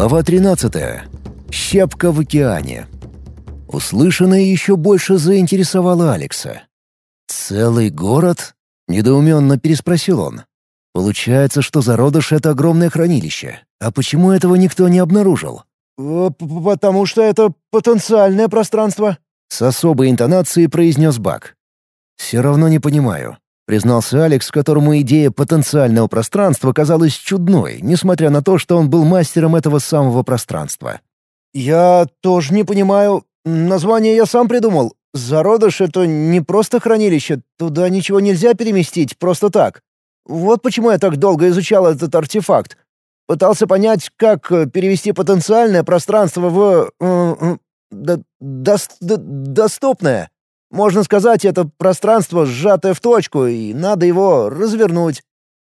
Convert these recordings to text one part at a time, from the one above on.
Глава 13. Щепка в океане. Услышанное еще больше заинтересовало Алекса. «Целый город?» — недоуменно переспросил он. «Получается, что зародыш — это огромное хранилище. А почему этого никто не обнаружил?» «Э, «Потому что это потенциальное пространство», — с особой интонацией произнес Бак. «Все равно не понимаю признался Алекс, которому идея потенциального пространства казалась чудной, несмотря на то, что он был мастером этого самого пространства. «Я тоже не понимаю. Название я сам придумал. Зародыш — это не просто хранилище, туда ничего нельзя переместить просто так. Вот почему я так долго изучал этот артефакт. Пытался понять, как э, перевести потенциальное пространство в... Э, э, до, до, до, доступное. Можно сказать, это пространство сжатое в точку, и надо его развернуть».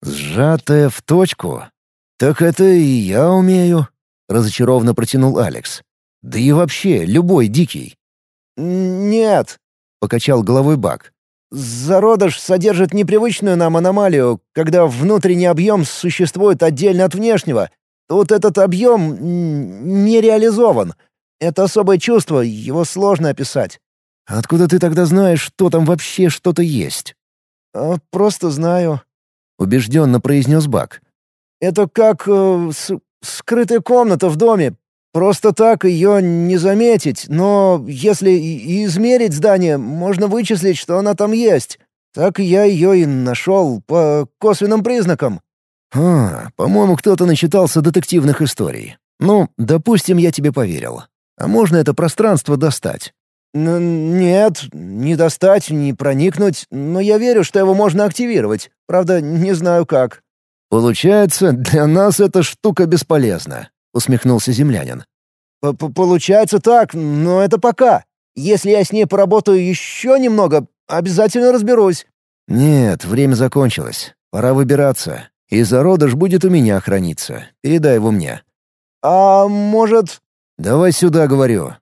«Сжатое в точку? Так это и я умею», — разочарованно протянул Алекс. «Да и вообще, любой дикий». «Нет», — покачал головой Бак. «Зародыш содержит непривычную нам аномалию, когда внутренний объем существует отдельно от внешнего. Тут этот объем не реализован. Это особое чувство, его сложно описать. «Откуда ты тогда знаешь, что там вообще что-то есть?» а, «Просто знаю», — убежденно произнес Бак. «Это как э, скрытая комната в доме. Просто так ее не заметить, но если и измерить здание, можно вычислить, что она там есть. Так я ее и нашел по косвенным признакам». «А, по-моему, кто-то начитался детективных историй. Ну, допустим, я тебе поверил. А можно это пространство достать? «Нет, не достать, не проникнуть, но я верю, что его можно активировать. Правда, не знаю как». «Получается, для нас эта штука бесполезна», — усмехнулся землянин. П -п «Получается так, но это пока. Если я с ней поработаю еще немного, обязательно разберусь». «Нет, время закончилось. Пора выбираться. И зародыш будет у меня храниться. Передай его мне». «А может...» «Давай сюда, говорю.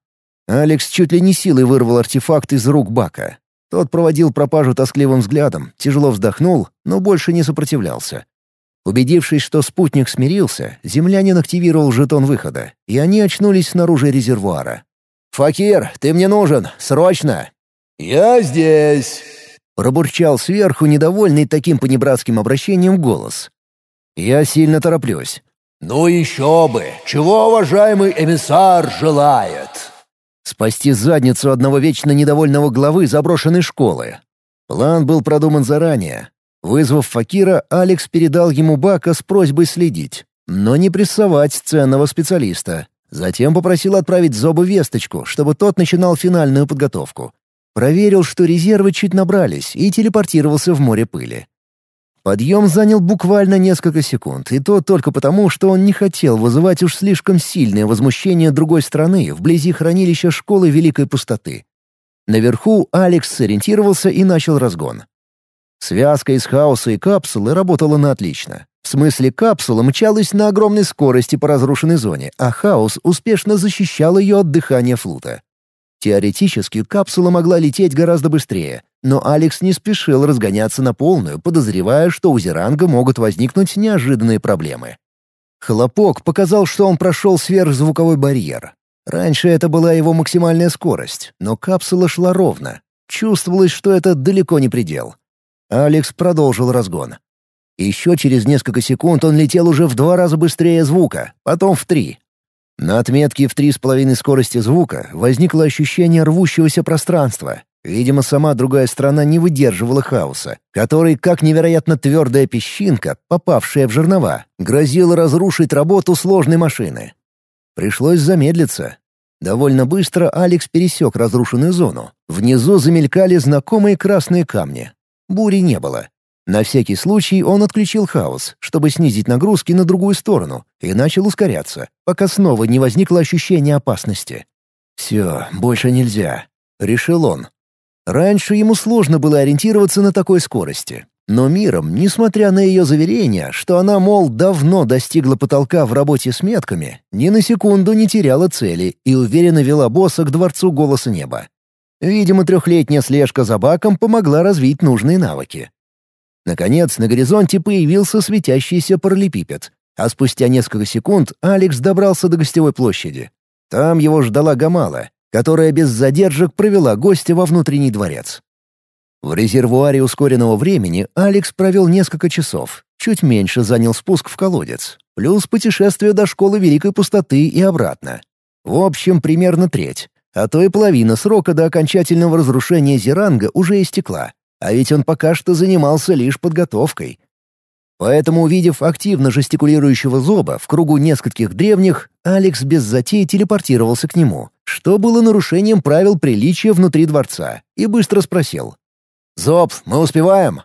Алекс чуть ли не силой вырвал артефакт из рук Бака. Тот проводил пропажу тоскливым взглядом, тяжело вздохнул, но больше не сопротивлялся. Убедившись, что спутник смирился, землянин активировал жетон выхода, и они очнулись снаружи резервуара. «Факир, ты мне нужен! Срочно!» «Я здесь!» — пробурчал сверху недовольный таким понебратским обращением голос. «Я сильно тороплюсь». «Ну еще бы! Чего уважаемый эмиссар желает?» Спасти задницу одного вечно недовольного главы заброшенной школы. План был продуман заранее. Вызвав Факира, Алекс передал ему Бака с просьбой следить, но не прессовать ценного специалиста. Затем попросил отправить Зобу весточку, чтобы тот начинал финальную подготовку. Проверил, что резервы чуть набрались, и телепортировался в море пыли. Подъем занял буквально несколько секунд, и то только потому, что он не хотел вызывать уж слишком сильное возмущение другой страны вблизи хранилища школы Великой Пустоты. Наверху Алекс сориентировался и начал разгон. Связка из хаоса и капсулы работала на отлично. В смысле, капсула мчалась на огромной скорости по разрушенной зоне, а хаос успешно защищал ее от дыхания флута. Теоретически капсула могла лететь гораздо быстрее, но Алекс не спешил разгоняться на полную, подозревая, что у Зеранга могут возникнуть неожиданные проблемы. Хлопок показал, что он прошел сверхзвуковой барьер. Раньше это была его максимальная скорость, но капсула шла ровно. Чувствовалось, что это далеко не предел. Алекс продолжил разгон. Еще через несколько секунд он летел уже в два раза быстрее звука, потом в три, на отметке в три с половиной скорости звука возникло ощущение рвущегося пространства, Видимо, сама другая страна не выдерживала хаоса, который, как невероятно твердая песчинка, попавшая в жернова, грозила разрушить работу сложной машины. Пришлось замедлиться. Довольно быстро Алекс пересек разрушенную зону. Внизу замелькали знакомые красные камни. Бури не было. На всякий случай он отключил хаос, чтобы снизить нагрузки на другую сторону, и начал ускоряться, пока снова не возникло ощущение опасности. «Все, больше нельзя», — решил он. Раньше ему сложно было ориентироваться на такой скорости. Но миром, несмотря на ее заверения, что она, мол, давно достигла потолка в работе с метками, ни на секунду не теряла цели и уверенно вела босса к Дворцу Голоса Неба. Видимо, трехлетняя слежка за Баком помогла развить нужные навыки. Наконец, на горизонте появился светящийся параллелепипед. А спустя несколько секунд Алекс добрался до гостевой площади. Там его ждала Гамала, которая без задержек провела гостя во внутренний дворец. В резервуаре ускоренного времени Алекс провел несколько часов, чуть меньше занял спуск в колодец, плюс путешествие до школы Великой Пустоты и обратно. В общем, примерно треть, а то и половина срока до окончательного разрушения Зеранга уже истекла, а ведь он пока что занимался лишь подготовкой. Поэтому, увидев активно жестикулирующего Зоба в кругу нескольких древних, Алекс без затей телепортировался к нему, что было нарушением правил приличия внутри дворца, и быстро спросил. «Зоб, мы успеваем?»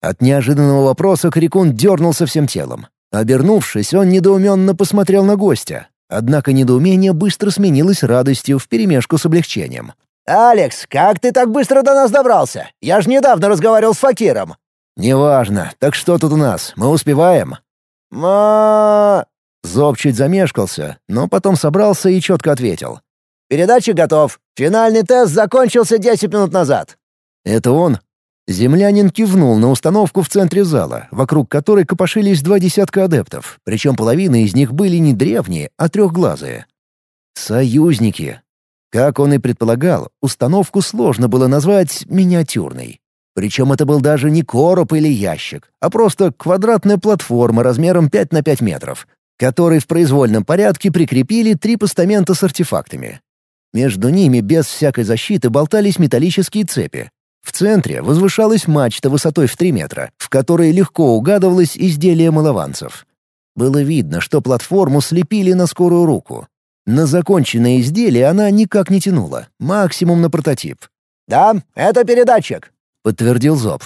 От неожиданного вопроса Крикун дернулся всем телом. Обернувшись, он недоуменно посмотрел на гостя. Однако недоумение быстро сменилось радостью вперемешку с облегчением. «Алекс, как ты так быстро до нас добрался? Я же недавно разговаривал с Факиром». «Неважно. Так что тут у нас? Мы успеваем?» «Ма...» Зоб чуть замешкался, но потом собрался и четко ответил. «Передатчик готов. Финальный тест закончился 10 минут назад». «Это он?» Землянин кивнул на установку в центре зала, вокруг которой копошились два десятка адептов, причем половина из них были не древние, а трехглазые. «Союзники». Как он и предполагал, установку сложно было назвать миниатюрной. Причем это был даже не короб или ящик, а просто квадратная платформа размером 5 на 5 метров, которой в произвольном порядке прикрепили три постамента с артефактами. Между ними без всякой защиты болтались металлические цепи. В центре возвышалась мачта высотой в 3 метра, в которой легко угадывалось изделие малованцев. Было видно, что платформу слепили на скорую руку. На законченное изделие она никак не тянула, максимум на прототип. «Да, это передатчик», — подтвердил Зоб.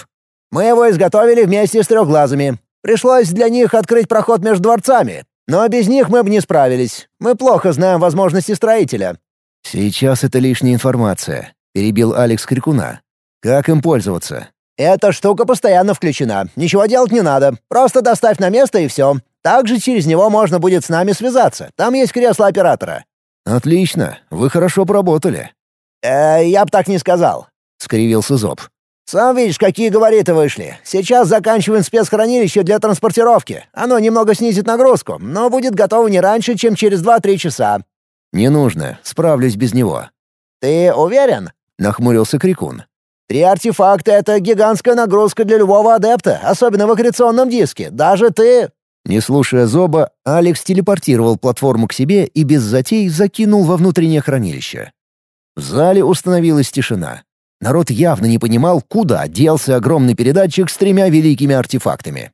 «Мы его изготовили вместе с трехглазыми. Пришлось для них открыть проход между дворцами. Но без них мы бы не справились. Мы плохо знаем возможности строителя». «Сейчас это лишняя информация», — перебил Алекс Крикуна. «Как им пользоваться?» «Эта штука постоянно включена. Ничего делать не надо. Просто доставь на место и все. Также через него можно будет с нами связаться. Там есть кресло оператора». «Отлично. Вы хорошо поработали». «Э, я бы так не сказал», — скривился Зоб. «Сам видишь, какие габариты вышли. Сейчас заканчиваем спецхранилище для транспортировки. Оно немного снизит нагрузку, но будет готово не раньше, чем через 2-3 часа». «Не нужно. Справлюсь без него». «Ты уверен?» — нахмурился Крикун. «Три артефакта — это гигантская нагрузка для любого адепта, особенно в аккреционном диске. Даже ты...» Не слушая Зоба, Алекс телепортировал платформу к себе и без затей закинул во внутреннее хранилище. В зале установилась тишина. Народ явно не понимал, куда делся огромный передатчик с тремя великими артефактами.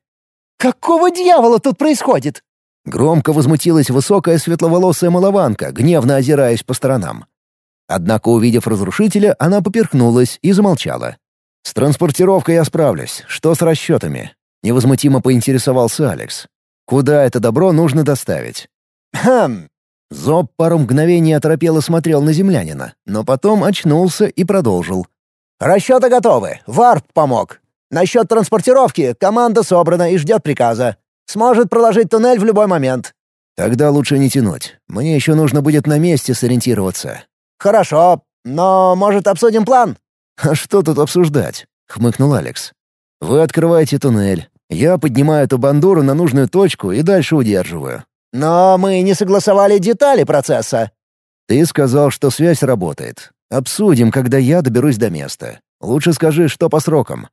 «Какого дьявола тут происходит?» Громко возмутилась высокая светловолосая малованка, гневно озираясь по сторонам. Однако, увидев разрушителя, она поперхнулась и замолчала. «С транспортировкой я справлюсь. Что с расчетами?» Невозмутимо поинтересовался Алекс. «Куда это добро нужно доставить?» «Хм, Зоб пару мгновений оторопело смотрел на землянина, но потом очнулся и продолжил. «Расчеты готовы. Варп помог. Насчет транспортировки команда собрана и ждет приказа. Сможет проложить туннель в любой момент». «Тогда лучше не тянуть. Мне еще нужно будет на месте сориентироваться». «Хорошо. Но, может, обсудим план?» «А что тут обсуждать?» — хмыкнул Алекс. «Вы открываете туннель. Я поднимаю эту бандуру на нужную точку и дальше удерживаю. «Но мы не согласовали детали процесса». «Ты сказал, что связь работает. Обсудим, когда я доберусь до места. Лучше скажи, что по срокам».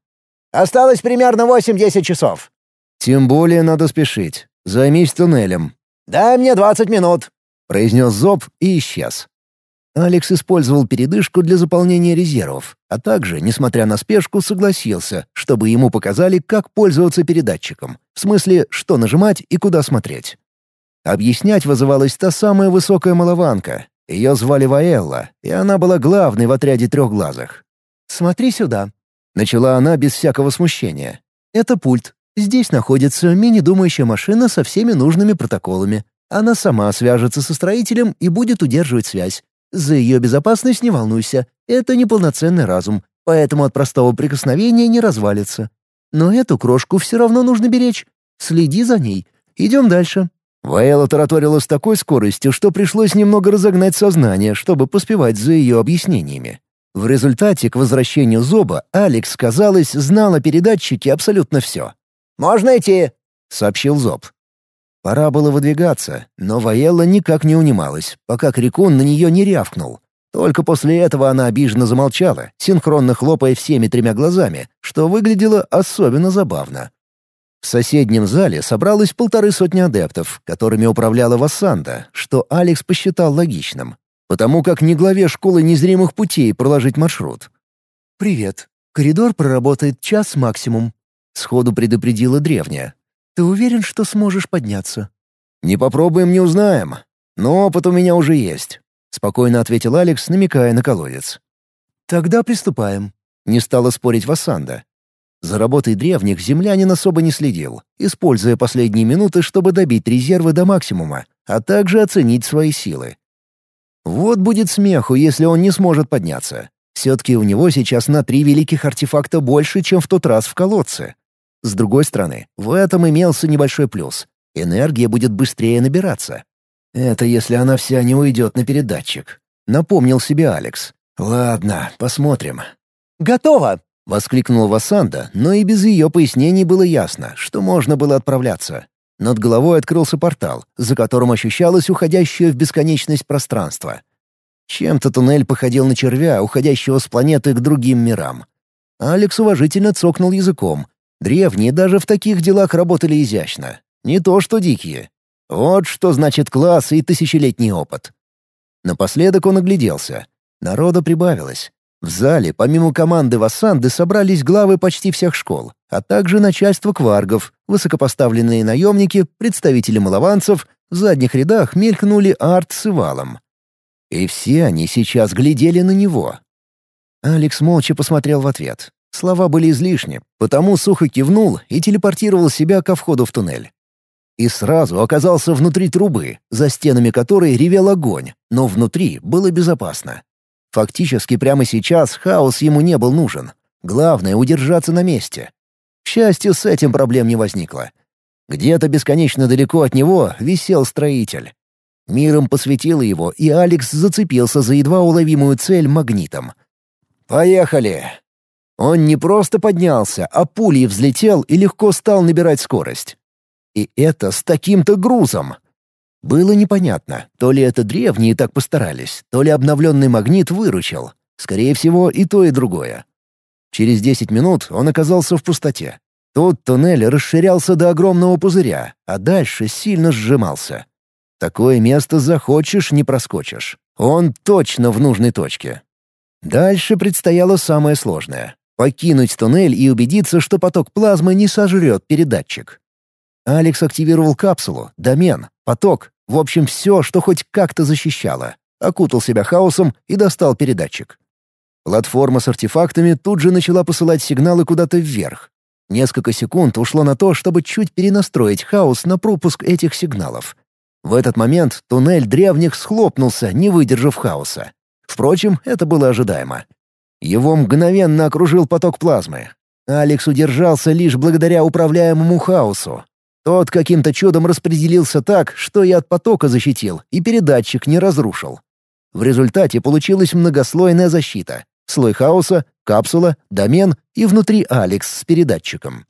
«Осталось примерно 8-10 часов». «Тем более надо спешить. Займись туннелем». «Дай мне 20 минут», — произнес Зоб и исчез. Алекс использовал передышку для заполнения резервов, а также, несмотря на спешку, согласился, чтобы ему показали, как пользоваться передатчиком. В смысле, что нажимать и куда смотреть. Объяснять вызывалась та самая высокая малованка. Ее звали Ваэлла, и она была главной в отряде трехглазых. «Смотри сюда», — начала она без всякого смущения. «Это пульт. Здесь находится мини-думающая машина со всеми нужными протоколами. Она сама свяжется со строителем и будет удерживать связь. За ее безопасность не волнуйся. Это неполноценный разум, поэтому от простого прикосновения не развалится. Но эту крошку все равно нужно беречь. Следи за ней. Идем дальше». Ваэла тараторила с такой скоростью, что пришлось немного разогнать сознание, чтобы поспевать за ее объяснениями. В результате к возвращению Зоба Алекс, казалось, знал о передатчике абсолютно все. «Можно идти», — сообщил Зоб. Пора было выдвигаться, но Ваелла никак не унималась, пока Крикун на нее не рявкнул. Только после этого она обиженно замолчала, синхронно хлопая всеми тремя глазами, что выглядело особенно забавно. В соседнем зале собралось полторы сотни адептов, которыми управляла Вассанда, что Алекс посчитал логичным, потому как ни главе школы незримых путей проложить маршрут. «Привет. Коридор проработает час максимум», — сходу предупредила древняя. Ты уверен, что сможешь подняться?» «Не попробуем, не узнаем. Но опыт у меня уже есть», — спокойно ответил Алекс, намекая на колодец. «Тогда приступаем», — не стала спорить Вассанда. За работой древних землянин особо не следил, используя последние минуты, чтобы добить резервы до максимума, а также оценить свои силы. Вот будет смеху, если он не сможет подняться. Все-таки у него сейчас на три великих артефакта больше, чем в тот раз в колодце. С другой стороны, в этом имелся небольшой плюс. Энергия будет быстрее набираться. Это если она вся не уйдет на передатчик. Напомнил себе Алекс. Ладно, посмотрим. «Готово!» — воскликнула Васанда, но и без ее пояснений было ясно, что можно было отправляться. Над головой открылся портал, за которым ощущалось уходящее в бесконечность пространство. Чем-то туннель походил на червя, уходящего с планеты к другим мирам. Алекс уважительно цокнул языком, Древние даже в таких делах работали изящно. Не то что дикие. Вот что значит класс и тысячелетний опыт. Напоследок он огляделся. Народа прибавилось. В зале, помимо команды Вассанды, собрались главы почти всех школ, а также начальство кваргов, высокопоставленные наемники, представители малованцев, в задних рядах мелькнули арт с Ивалом. И все они сейчас глядели на него. Алекс молча посмотрел в ответ. Слова были излишни, потому сухо кивнул и телепортировал себя ко входу в туннель. И сразу оказался внутри трубы, за стенами которой ревел огонь, но внутри было безопасно. Фактически прямо сейчас хаос ему не был нужен. Главное — удержаться на месте. К счастью, с этим проблем не возникло. Где-то бесконечно далеко от него висел строитель. Миром посветило его, и Алекс зацепился за едва уловимую цель магнитом. «Поехали!» Он не просто поднялся, а пулей взлетел и легко стал набирать скорость. И это с таким-то грузом. Было непонятно, то ли это древние так постарались, то ли обновленный магнит выручил. Скорее всего, и то, и другое. Через десять минут он оказался в пустоте. Тут туннель расширялся до огромного пузыря, а дальше сильно сжимался. Такое место захочешь — не проскочишь. Он точно в нужной точке. Дальше предстояло самое сложное покинуть туннель и убедиться, что поток плазмы не сожрет передатчик. Алекс активировал капсулу, домен, поток, в общем, все, что хоть как-то защищало. Окутал себя хаосом и достал передатчик. Платформа с артефактами тут же начала посылать сигналы куда-то вверх. Несколько секунд ушло на то, чтобы чуть перенастроить хаос на пропуск этих сигналов. В этот момент туннель древних схлопнулся, не выдержав хаоса. Впрочем, это было ожидаемо. Его мгновенно окружил поток плазмы. Алекс удержался лишь благодаря управляемому хаосу. Тот каким-то чудом распределился так, что и от потока защитил, и передатчик не разрушил. В результате получилась многослойная защита. Слой хаоса, капсула, домен и внутри Алекс с передатчиком.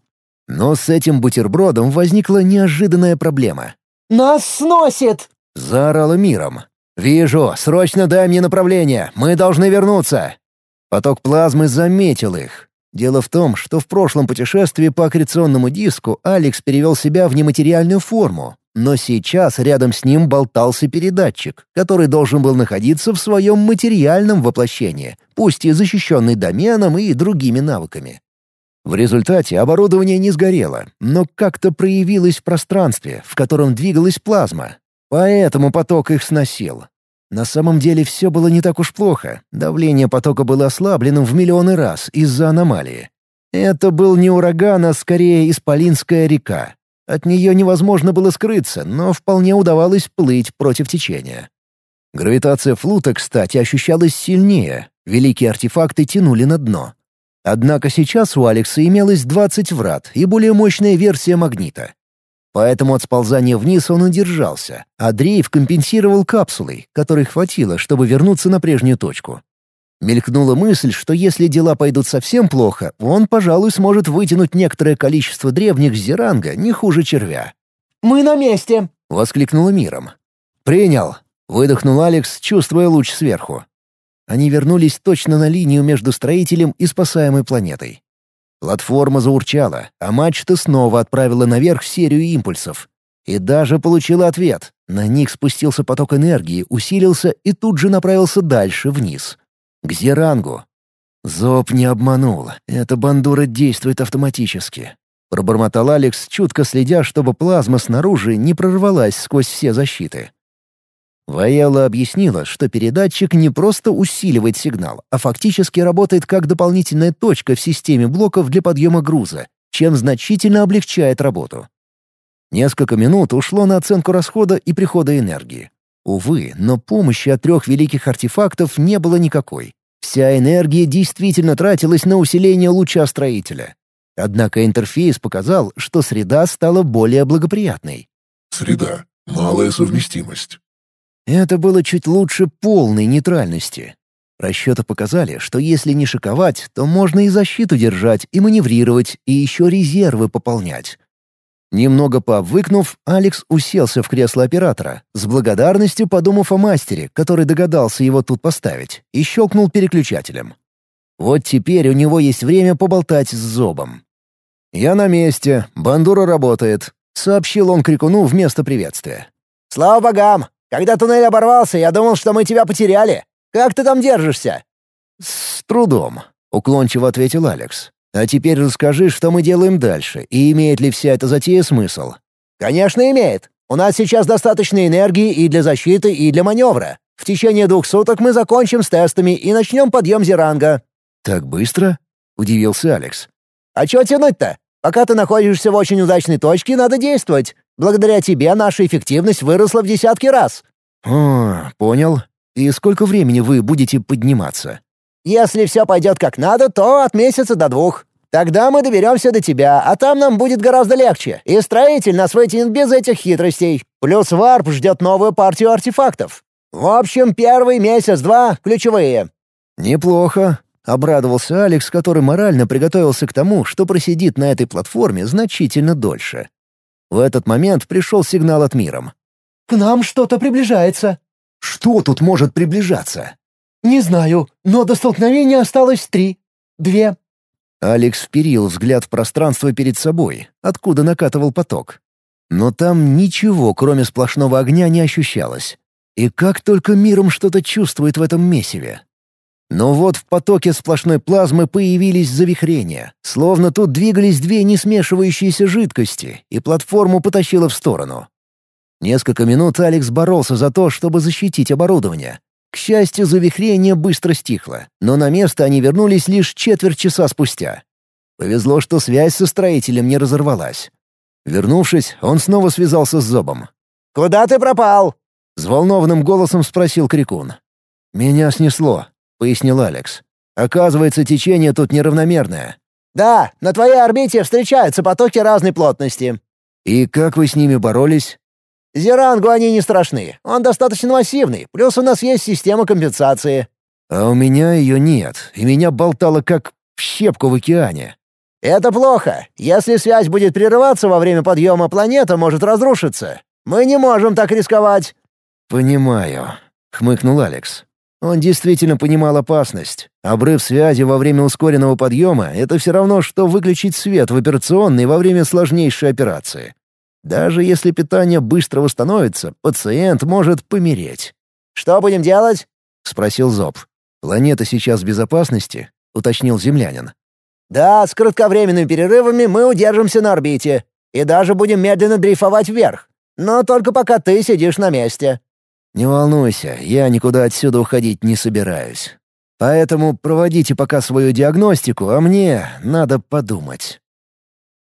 Но с этим бутербродом возникла неожиданная проблема. «Нас сносит!» — заорала миром. «Вижу, срочно дай мне направление, мы должны вернуться!» Поток плазмы заметил их. Дело в том, что в прошлом путешествии по аккреционному диску Алекс перевел себя в нематериальную форму, но сейчас рядом с ним болтался передатчик, который должен был находиться в своем материальном воплощении, пусть и защищенный доменом и другими навыками. В результате оборудование не сгорело, но как-то проявилось в пространстве, в котором двигалась плазма. Поэтому поток их сносил. На самом деле все было не так уж плохо. Давление потока было ослабленным в миллионы раз из-за аномалии. Это был не ураган, а скорее Исполинская река. От нее невозможно было скрыться, но вполне удавалось плыть против течения. Гравитация флута, кстати, ощущалась сильнее. Великие артефакты тянули на дно. Однако сейчас у Алекса имелось 20 врат и более мощная версия магнита. Поэтому от сползания вниз он удержался, а дрейф компенсировал капсулой, которой хватило, чтобы вернуться на прежнюю точку. Мелькнула мысль, что если дела пойдут совсем плохо, он, пожалуй, сможет вытянуть некоторое количество древних Зеранга не хуже червя. мы на месте!» — воскликнула миром. «Принял!» — выдохнул Алекс, чувствуя луч сверху. Они вернулись точно на линию между строителем и спасаемой планетой. Платформа заурчала, а мачта снова отправила наверх серию импульсов. И даже получила ответ. На них спустился поток энергии, усилился и тут же направился дальше, вниз. К Зерангу. Зоб не обманул. Эта бандура действует автоматически. Пробормотал Алекс, чутко следя, чтобы плазма снаружи не прорвалась сквозь все защиты. Ваела объяснила, что передатчик не просто усиливает сигнал, а фактически работает как дополнительная точка в системе блоков для подъема груза, чем значительно облегчает работу. Несколько минут ушло на оценку расхода и прихода энергии. Увы, но помощи от трех великих артефактов не было никакой. Вся энергия действительно тратилась на усиление луча строителя. Однако интерфейс показал, что среда стала более благоприятной. Среда. Малая совместимость. Это было чуть лучше полной нейтральности. Расчеты показали, что если не шиковать, то можно и защиту держать, и маневрировать, и еще резервы пополнять. Немного пообвыкнув, Алекс уселся в кресло оператора, с благодарностью подумав о мастере, который догадался его тут поставить, и щелкнул переключателем. Вот теперь у него есть время поболтать с Зобом. «Я на месте, бандура работает», — сообщил он крикуну вместо приветствия. «Слава богам! Когда туннель оборвался, я думал, что мы тебя потеряли. Как ты там держишься?» «С трудом», — уклончиво ответил Алекс. А теперь расскажи, что мы делаем дальше, и имеет ли вся эта затея смысл?» «Конечно имеет. У нас сейчас достаточно энергии и для защиты, и для маневра. В течение двух суток мы закончим с тестами и начнем подъем Зеранга». «Так быстро?» — удивился Алекс. «А чего тянуть-то? Пока ты находишься в очень удачной точке, надо действовать. Благодаря тебе наша эффективность выросла в десятки раз». «О, понял. И сколько времени вы будете подниматься?» Если все пойдет как надо, то от месяца до двух. Тогда мы доберемся до тебя, а там нам будет гораздо легче. И строитель нас вытянет без этих хитростей. Плюс варп ждет новую партию артефактов. В общем, первый месяц-два ключевые». «Неплохо», — обрадовался Алекс, который морально приготовился к тому, что просидит на этой платформе значительно дольше. В этот момент пришел сигнал от миром. «К нам что-то приближается». «Что тут может приближаться?» «Не знаю, но до столкновения осталось три. Две». Алекс вперил взгляд в пространство перед собой, откуда накатывал поток. Но там ничего, кроме сплошного огня, не ощущалось. И как только миром что-то чувствует в этом месиве. Но вот в потоке сплошной плазмы появились завихрения, словно тут двигались две несмешивающиеся жидкости, и платформу потащило в сторону. Несколько минут Алекс боролся за то, чтобы защитить оборудование, к счастью, завихрение быстро стихло, но на место они вернулись лишь четверть часа спустя. Повезло, что связь со строителем не разорвалась. Вернувшись, он снова связался с Зобом. «Куда ты пропал?» — взволнованным голосом спросил Крикун. «Меня снесло», — пояснил Алекс. «Оказывается, течение тут неравномерное». «Да, на твоей орбите встречаются потоки разной плотности». «И как вы с ними боролись?» Зерангу они не страшны. Он достаточно массивный, плюс у нас есть система компенсации». «А у меня ее нет, и меня болтало как в щепку в океане». «Это плохо. Если связь будет прерываться во время подъема, планета может разрушиться. Мы не можем так рисковать». «Понимаю», — хмыкнул Алекс. Он действительно понимал опасность. Обрыв связи во время ускоренного подъема — это все равно, что выключить свет в операционной во время сложнейшей операции. Даже если питание быстро восстановится, пациент может помереть. «Что будем делать?» — спросил Зоб. «Планета сейчас в безопасности?» — уточнил землянин. «Да, с кратковременными перерывами мы удержимся на орбите и даже будем медленно дрейфовать вверх. Но только пока ты сидишь на месте». «Не волнуйся, я никуда отсюда уходить не собираюсь. Поэтому проводите пока свою диагностику, а мне надо подумать».